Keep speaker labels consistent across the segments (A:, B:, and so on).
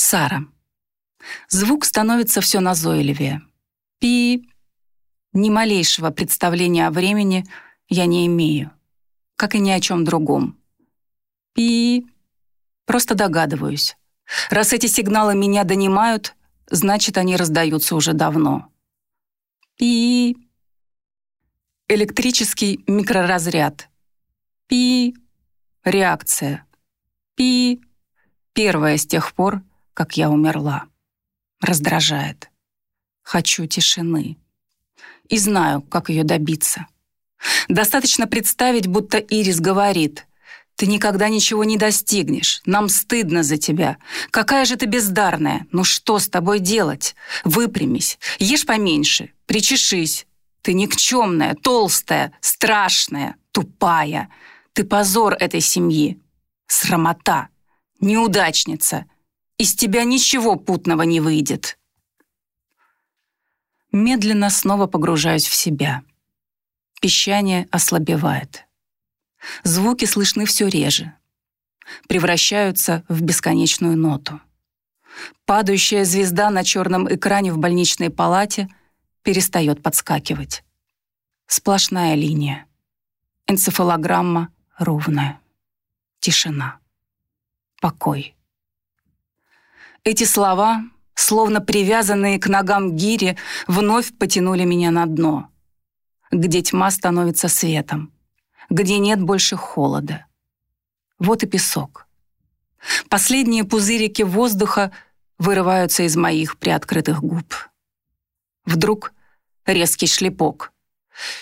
A: Сара. Звук становится все назойливее. Пи. Ни малейшего представления о времени я не имею, как и ни о чем другом. Пи. Просто догадываюсь. Раз эти сигналы меня донимают, значит, они раздаются уже давно. Пи. Электрический микроразряд. Пи. Реакция. Пи. Первая с тех пор, как я умерла. Раздражает. Хочу тишины. И знаю, как ее добиться. Достаточно представить, будто Ирис говорит «Ты никогда ничего не достигнешь. Нам стыдно за тебя. Какая же ты бездарная. Ну что с тобой делать? Выпрямись. Ешь поменьше. Причешись. Ты никчемная, толстая, страшная, тупая. Ты позор этой семьи. Срамота. Неудачница. Из тебя ничего путного не выйдет. Медленно снова погружаюсь в себя. Пищание ослабевает. Звуки слышны все реже. Превращаются в бесконечную ноту. Падающая звезда на черном экране в больничной палате перестает подскакивать. Сплошная линия. Энцефалограмма ровная. Тишина. Покой. Эти слова, словно привязанные к ногам гири, вновь потянули меня на дно, где тьма становится светом, где нет больше холода. Вот и песок. Последние пузырики воздуха вырываются из моих приоткрытых губ. Вдруг резкий шлепок.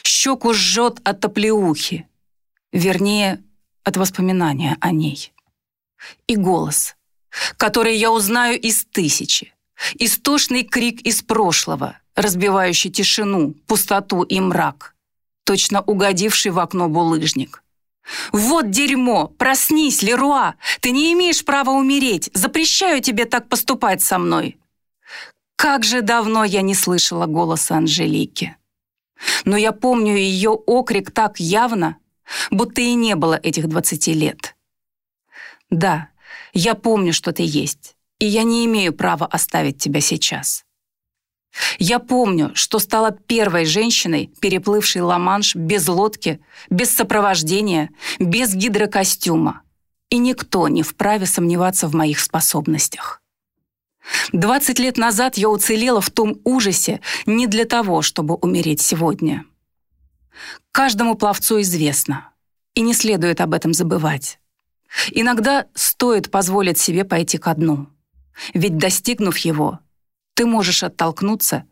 A: Щеку жжет от топлеухи, вернее, от воспоминания о ней. И голос — которые я узнаю из тысячи. Истошный крик из прошлого, разбивающий тишину, пустоту и мрак, точно угодивший в окно булыжник. «Вот дерьмо! Проснись, Леруа! Ты не имеешь права умереть! Запрещаю тебе так поступать со мной!» Как же давно я не слышала голоса Анжелики. Но я помню ее окрик так явно, будто и не было этих двадцати лет. Да, я помню, что ты есть, и я не имею права оставить тебя сейчас. Я помню, что стала первой женщиной, переплывшей Ла-Манш без лодки, без сопровождения, без гидрокостюма. И никто не вправе сомневаться в моих способностях. Двадцать лет назад я уцелела в том ужасе не для того, чтобы умереть сегодня. Каждому пловцу известно, и не следует об этом забывать. Иногда стоит позволить себе пойти ко дну. Ведь достигнув его, ты можешь оттолкнуться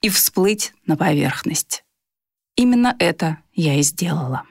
A: и всплыть на поверхность. Именно это я и сделала.